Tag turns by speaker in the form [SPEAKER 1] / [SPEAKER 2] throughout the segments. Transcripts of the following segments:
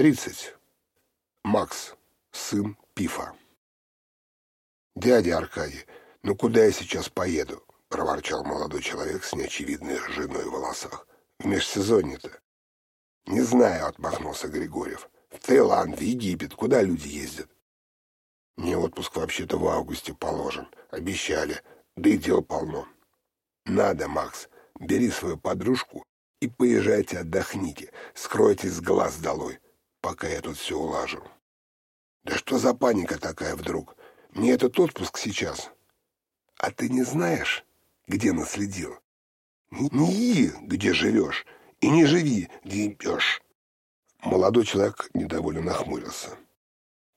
[SPEAKER 1] Тридцать. Макс, сын Пифа. «Дядя Аркадий, ну куда я сейчас поеду?» — проворчал молодой человек с неочевидной ржаной в волосах. «В межсезонье-то». «Не знаю», — отмахнулся Григорьев. «В Таиланд, в Египет, куда люди ездят?» «Мне отпуск вообще-то в августе положен. Обещали. Да и дел полно». «Надо, Макс. Бери свою подружку и поезжайте отдохните. Скройтесь с глаз долой, пока я тут все улажу». «Да что за паника такая вдруг? Мне этот отпуск сейчас». «А ты не знаешь, где наследил?» «Не, не где живешь, и не живи, где идешь». Молодой человек недовольно нахмурился.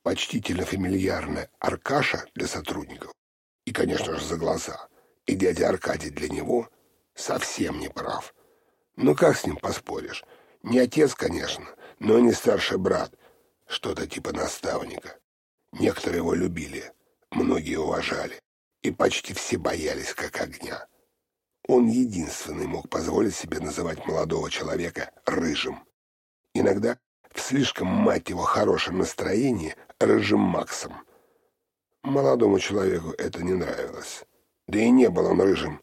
[SPEAKER 1] Почтительно-фамильярная Аркаша для сотрудников и, конечно же, за глаза, и дядя Аркадий для него совсем не прав. Ну как с ним поспоришь? Не отец, конечно, но не старший брат, что-то типа наставника. Некоторые его любили, многие уважали, и почти все боялись как огня. Он единственный мог позволить себе называть молодого человека рыжим. Иногда в слишком, мать его, хорошем настроении рыжим Максом. Молодому человеку это не нравилось. Да и не был он рыжим.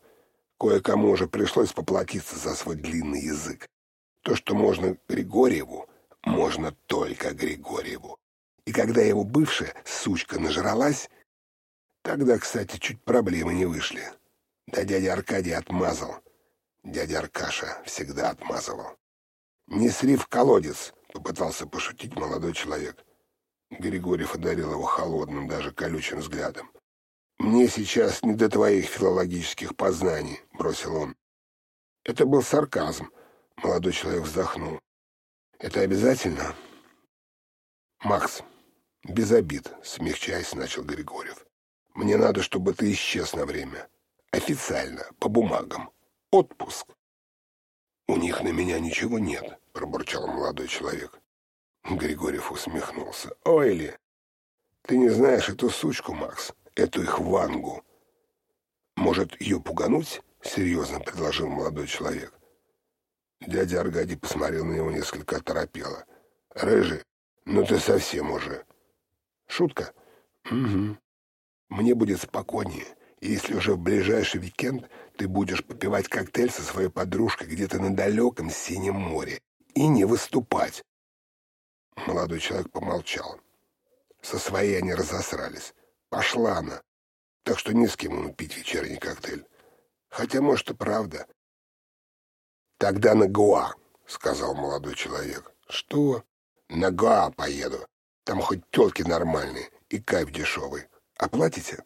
[SPEAKER 1] Кое-кому уже пришлось поплатиться за свой длинный язык. То, что можно Григорьеву, можно только Григорьеву. И когда его бывшая сучка нажралась, тогда, кстати, чуть проблемы не вышли. Да дядя Аркадий отмазал. Дядя Аркаша всегда отмазывал. «Не сри колодец», — попытался пошутить молодой человек. Григорьев одарил его холодным, даже колючим взглядом. «Мне сейчас не до твоих филологических познаний», — бросил он. Это был сарказм. Молодой человек вздохнул. «Это обязательно?» «Макс, без обид», — смягчаясь, начал Григорьев. «Мне надо, чтобы ты исчез на время. Официально, по бумагам. Отпуск. У них на меня ничего нет, пробурчал молодой человек. Григорьев усмехнулся. Ой ли, ты не знаешь эту сучку, Макс, эту их Вангу. Может, ее пугануть? Серьезно предложил молодой человек. Дядя Аркадий посмотрел на него несколько оторопело. «Рыжий, ну ты совсем уже». «Шутка?» «Угу. Мне будет спокойнее, если уже в ближайший уикенд ты будешь попивать коктейль со своей подружкой где-то на далеком синем море и не выступать. Молодой человек помолчал. Со своей они разосрались. Пошла она. Так что ни с кем ему пить вечерний коктейль. Хотя, может, и правда. «Тогда на Гоа», — сказал молодой человек. «Что?» «На Гоа поеду. Там хоть телки нормальные и кайф дешевый. Оплатите?»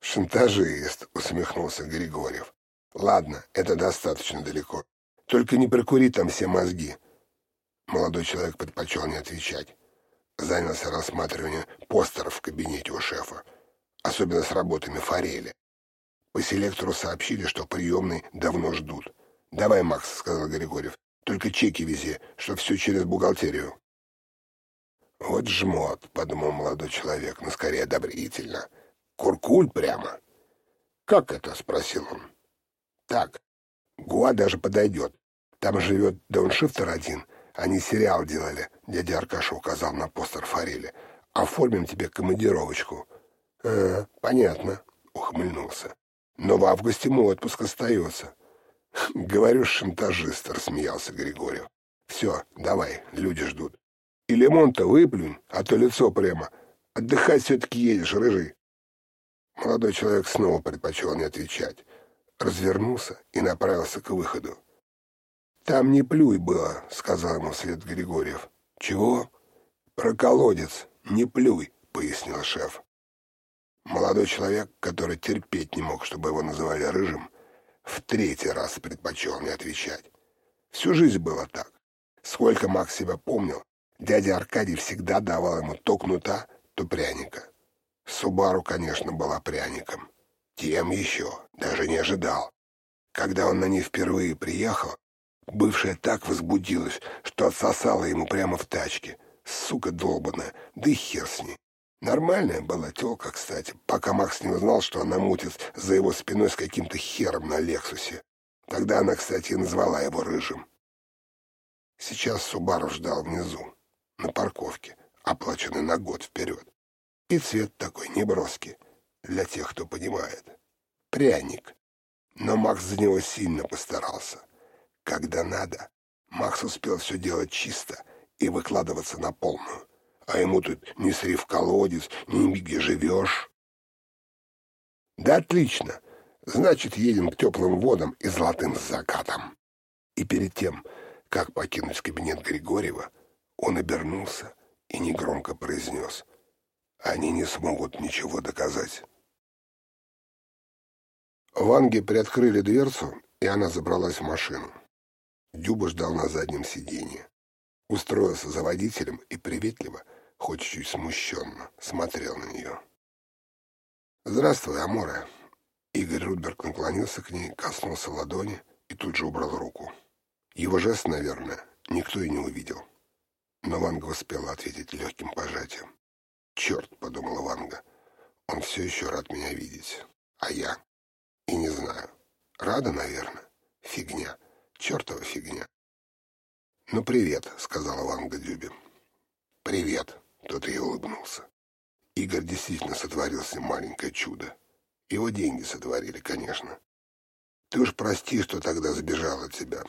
[SPEAKER 1] «Шантажист», — усмехнулся Григорьев. «Ладно, это достаточно далеко. Только не прокури там все мозги». Молодой человек предпочел не отвечать. Занялся рассматриванием постеров в кабинете у шефа, особенно с работами Форели. По селектору сообщили, что приемный давно ждут. «Давай, Макс», — сказал Григорьев, — «только чеки вези, что все через бухгалтерию». «Вот жмот», — подумал молодой человек, но скорее одобрительно — Куркуль прямо. «Как это?» — спросил он. «Так, Гуа даже подойдет. Там живет дауншифтер один. Они сериал делали», — дядя Аркаша указал на постер Форели. «Оформим тебе командировочку». «А, понятно», — ухмыльнулся. «Но в августе мой отпуск остается». «Говорю, шантажист», — рассмеялся Григорьев. «Все, давай, люди ждут. И лимон-то выплюнь, а то лицо прямо. Отдыхать все-таки едешь, рыжий». Молодой человек снова предпочел не отвечать. Развернулся и направился к выходу. «Там не плюй было», — сказал ему вслед Григорьев. «Чего?» «Про колодец. Не плюй», — пояснил шеф. Молодой человек, который терпеть не мог, чтобы его называли рыжим, в третий раз предпочел не отвечать. Всю жизнь было так. Сколько Макс себя помнил, дядя Аркадий всегда давал ему то кнута, то пряника. Субару, конечно, была пряником. Тем еще, даже не ожидал. Когда он на ней впервые приехал, бывшая так возбудилась, что отсосала ему прямо в тачке. Сука долбаная, да и хер с ней. Нормальная была тёлка, кстати, пока Макс не узнал, что она мутит за его спиной с каким-то хером на Лексусе. Тогда она, кстати, и назвала его Рыжим. Сейчас Субару ждал внизу. на парковке, оплаченный на год вперед. И цвет такой неброский, для тех, кто понимает. Пряник. Но Макс за него сильно постарался. Когда надо, Макс успел все делать чисто и выкладываться на полную. А ему тут не сри в колодец, ни где живешь. Да отлично. Значит, едем к теплым водам и золотым закатам. И перед тем, как покинуть кабинет Григорьева, он обернулся и негромко произнес. Они не смогут ничего доказать. Ванге приоткрыли дверцу, и она забралась в машину. Дюба ждал на заднем сиденье. Устроился за водителем и приветливо, хоть чуть смущенно, смотрел на нее. «Здравствуй, Амора». Игорь Рудберг наклонился к ней, коснулся ладони и тут же убрал руку. Его жест, наверное, никто и не увидел. Но Ванга успела ответить легким пожатием. «Черт», — подумала Ванга, — «он все еще рад меня видеть. А я? И не знаю. Рада, наверное. Фигня. Чертова фигня». «Ну, привет», — сказала Ванга Дюбе. «Привет», — тот ей улыбнулся. Игорь действительно сотворил с ним маленькое чудо. Его деньги сотворили, конечно. Ты уж прости, что тогда забежал от тебя.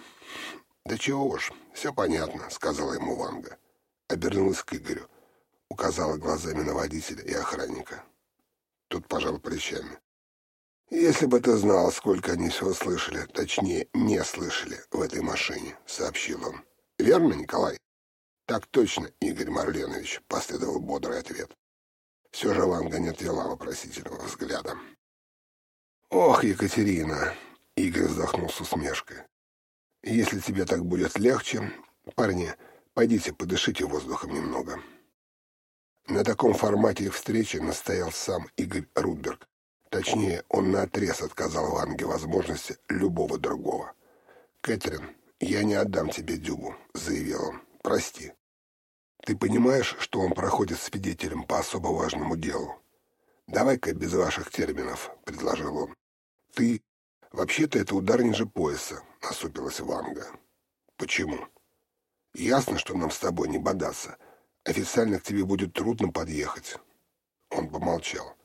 [SPEAKER 1] Да чего уж, все понятно, сказала ему Ванга. Обернулась к Игорю, указала глазами на водителя и охранника. Тут пожал плечами. «Если бы ты знал, сколько они всего слышали, точнее, не слышали в этой машине», — сообщил он. «Верно, Николай?» «Так точно, Игорь Марленович», — последовал бодрый ответ. Все же Ванга не отвела вопросительного взгляда. «Ох, Екатерина!» — Игорь вздохнул с усмешкой. «Если тебе так будет легче, парни, пойдите подышите воздухом немного». На таком формате их встречи настоял сам Игорь Рудберг. Точнее, он наотрез отказал Ванге возможности любого другого. «Кэтрин, я не отдам тебе Дюбу», — заявил он. «Прости». Ты понимаешь, что он проходит свидетелем по особо важному делу? Давай-ка без ваших терминов, — предложил он. Ты... Вообще-то это удар ниже пояса, — насупилась Ванга. Почему? Ясно, что нам с тобой не бодаться. Официально к тебе будет трудно подъехать. Он помолчал.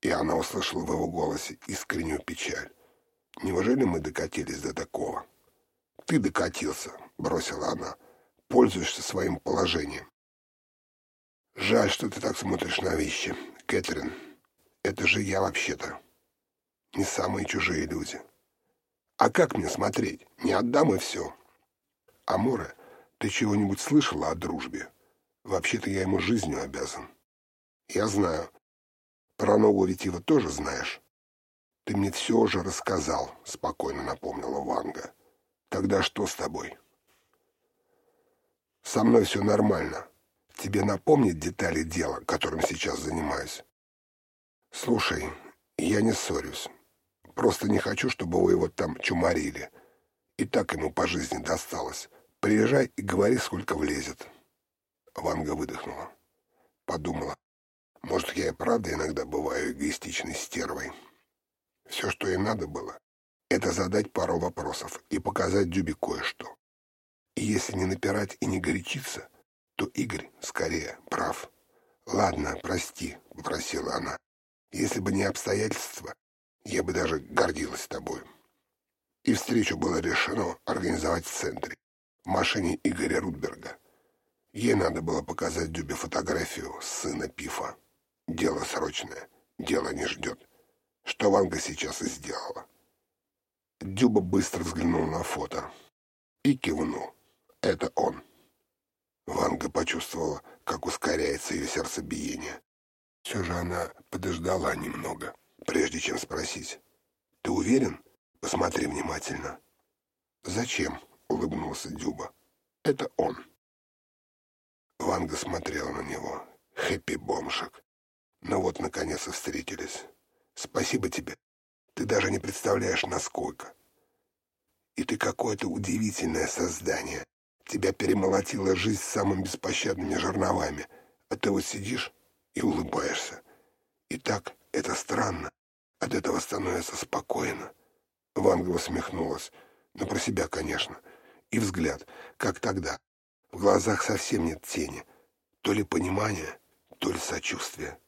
[SPEAKER 1] И она услышала в его голосе искреннюю печаль. Неужели мы докатились до такого? Ты докатился, — бросила она пользуешься своим положением. Жаль, что ты так смотришь на вещи, Кэтрин. Это же я вообще-то. Не самые чужие люди. А как мне смотреть? Не отдам и все. Амора, ты чего-нибудь слышала о дружбе? Вообще-то я ему жизнью обязан. Я знаю. Про нового ретива тоже знаешь. Ты мне все уже рассказал, спокойно напомнила Ванга. Тогда что с тобой? Со мной все нормально. Тебе напомнить детали дела, которым сейчас занимаюсь? Слушай, я не ссорюсь. Просто не хочу, чтобы вы его там чуморили. И так ему по жизни досталось. Приезжай и говори, сколько влезет. Ванга выдохнула. Подумала. Может, я и правда иногда бываю эгоистичной стервой. Все, что ей надо было, это задать пару вопросов и показать Дюбе кое-что. И если не напирать и не горячиться, то Игорь скорее прав. «Ладно, прости», — попросила она. «Если бы не обстоятельства, я бы даже гордилась тобой». И встречу было решено организовать в центре, в машине Игоря Рудберга. Ей надо было показать Дюбе фотографию сына Пифа. Дело срочное, дело не ждет. Что Ванга сейчас и сделала. Дюба быстро взглянул на фото и кивнул. Это он. Ванга почувствовала, как ускоряется ее сердцебиение. Все же она подождала немного, прежде чем спросить. «Ты уверен? Посмотри внимательно». «Зачем?» — улыбнулся Дюба. «Это он». Ванга смотрела на него. Хэппи-бомжик. Ну вот, наконец, и встретились. Спасибо тебе. Ты даже не представляешь, насколько. И ты какое-то удивительное создание. Тебя перемолотила жизнь самыми беспощадными жерновами, а ты вот сидишь и улыбаешься. И так это странно. От этого становится спокойно. Ванга усмехнулась, но про себя, конечно. И взгляд, как тогда, В глазах совсем нет тени. То ли понимания, то ли сочувствия.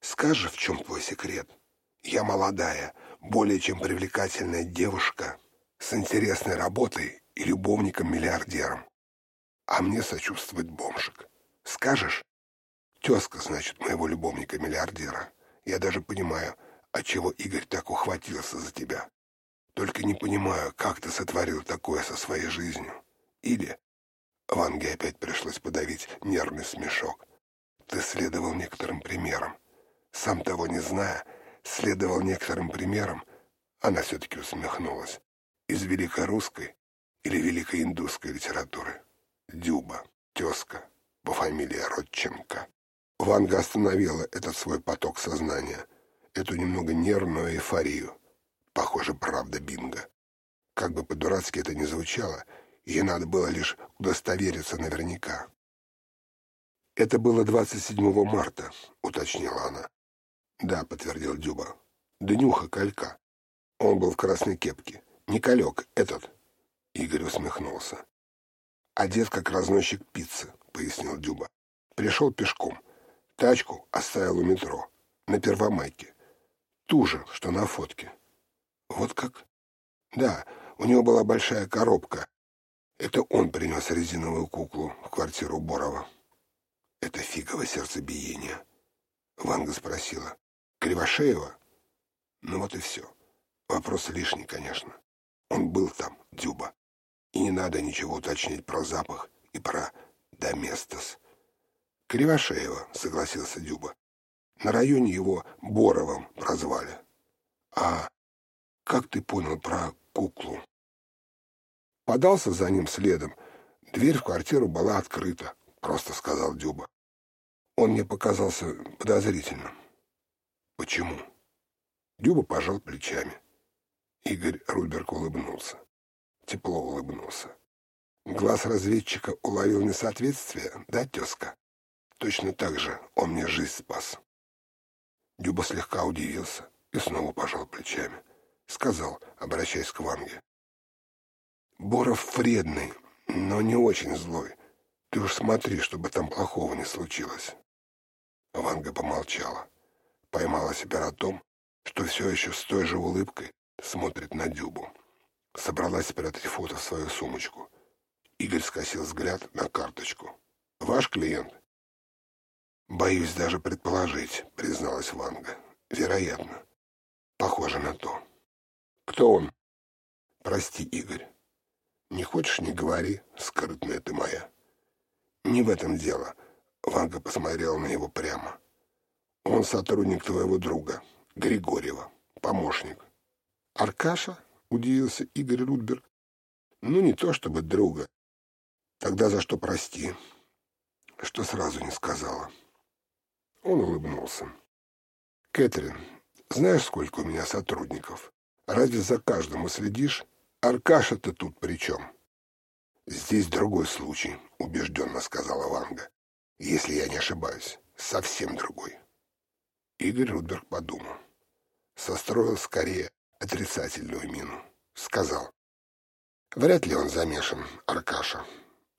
[SPEAKER 1] Скажи, в чем твой секрет? Я молодая, более чем привлекательная девушка с интересной работой и любовником-миллиардером. А мне сочувствует бомжик. Скажешь? Тезка, значит, моего любовника-миллиардера. Я даже понимаю, отчего Игорь так ухватился за тебя. Только не понимаю, как ты сотворил такое со своей жизнью. Или... Ванге опять пришлось подавить нервный смешок. Ты следовал некоторым примерам. Сам того не зная, следовал некоторым примерам, она все-таки усмехнулась. Из великорусской или великой индусской литературы. Дюба, тезка, по фамилии Родченко. Ванга остановила этот свой поток сознания, эту немного нервную эйфорию. Похоже, правда бинго. Как бы по-дурацки это ни звучало, ей надо было лишь удостовериться наверняка. «Это было 27 марта», — уточнила она. «Да», — подтвердил Дюба. «Днюха колька. Он был в красной кепке. Не колек, этот». Игорь усмехнулся. «Одет как разносчик пиццы», — пояснил Дюба. «Пришел пешком. Тачку оставил у метро. На Первомайке. Ту же, что на фотке. Вот как? Да, у него была большая коробка. Это он принес резиновую куклу в квартиру Борова. Это фиговое сердцебиение. Ванга спросила. Кривошеева? Ну вот и все. Вопрос лишний, конечно. Он был там, Дюба. И не надо ничего уточнять про запах и про доместос. Кривошеева, согласился Дюба. На районе его Боровым прозвали. А как ты понял про куклу? Подался за ним следом. Дверь в квартиру была открыта, просто сказал Дюба. Он мне показался подозрительным. Почему? Дюба пожал плечами. Игорь Рудберг улыбнулся. Тепло улыбнулся. Глаз разведчика уловил несоответствие, да, тезка? Точно так же он мне жизнь спас. Дюба слегка удивился и снова пожал плечами. Сказал, обращаясь к Ванге. «Боров вредный, но не очень злой. Ты уж смотри, чтобы там плохого не случилось». Ванга помолчала. Поймала себя на том, что все еще с той же улыбкой смотрит на Дюбу. Собралась спрятать фото в свою сумочку. Игорь скосил взгляд на карточку. «Ваш клиент?» «Боюсь даже предположить», — призналась Ванга. «Вероятно. Похоже на то». «Кто он?» «Прости, Игорь. Не хочешь — не говори, скрытная ты моя». «Не в этом дело», — Ванга посмотрела на него прямо. «Он сотрудник твоего друга, Григорьева, помощник». «Аркаша?» — удивился Игорь Рудберг. «Ну, не то чтобы друга. Тогда за что прости?» «Что сразу не сказала». Он улыбнулся. «Кэтрин, знаешь, сколько у меня сотрудников? Разве за каждым следишь? Аркаша-то тут при чем?» «Здесь другой случай», — убежденно сказала Ванга. «Если я не ошибаюсь, совсем другой». Игорь Рудберг подумал. Состроил скорее отрицательную мину. Сказал. «Вряд ли он замешан, Аркаша.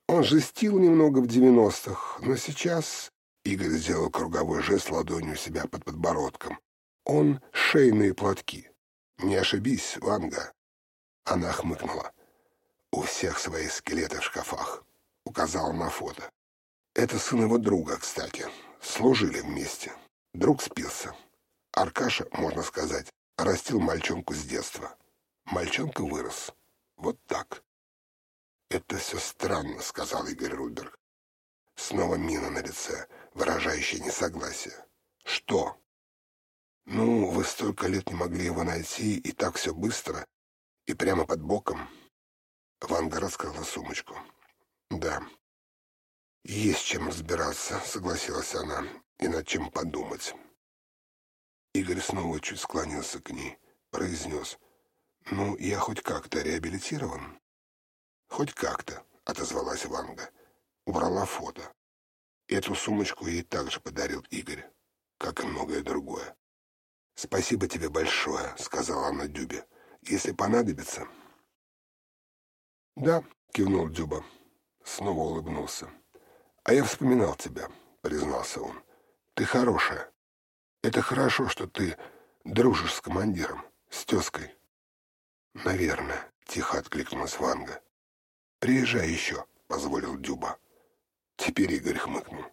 [SPEAKER 1] Он жестил немного в девяностых, но сейчас Игорь сделал круговой жест ладонью себя под подбородком. Он шейные платки. Не ошибись, Ванга. Она хмыкнула. У всех свои скелеты в шкафах. Указал на фото. Это сын его друга, кстати. Служили вместе. Друг спился. Аркаша, можно сказать, растил мальчонку с детства. Мальчонка вырос. Вот так. «Это все странно», — сказал Игорь Рудберг. Снова мина на лице, выражающая несогласие. «Что?» «Ну, вы столько лет не могли его найти, и так все быстро, и прямо под боком». Ванга раскрыла сумочку. «Да, есть чем разбираться», — согласилась она, — «и над чем подумать». Игорь снова чуть склонился к ней, произнес. «Ну, я хоть как-то реабилитирован?» «Хоть как-то», — отозвалась Ванга убрала фото. Эту сумочку ей также подарил Игорь, как и многое другое. «Спасибо тебе большое», — сказала она Дюбе. «Если понадобится...» «Да», — кивнул Дюба. снова улыбнулся. «А я вспоминал тебя», — признался он. «Ты хорошая. Это хорошо, что ты дружишь с командиром, с тезкой». «Наверное», — тихо откликнулась Ванга. «Приезжай еще», — позволил Дюба. Теперь Игорь хмыкнул.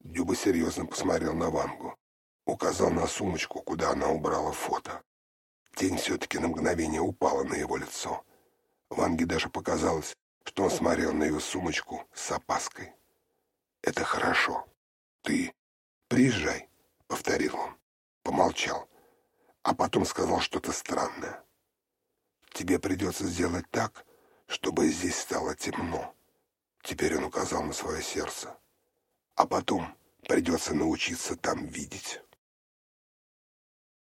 [SPEAKER 1] Дюба серьезно посмотрел на Вангу. Указал на сумочку, куда она убрала фото. Тень все-таки на мгновение упала на его лицо. Ванге даже показалось, что он смотрел на ее сумочку с опаской. «Это хорошо. Ты приезжай», — повторил он. Помолчал, а потом сказал что-то странное. «Тебе придется сделать так, чтобы здесь стало темно». Теперь он указал на свое сердце. «А потом придется научиться там видеть».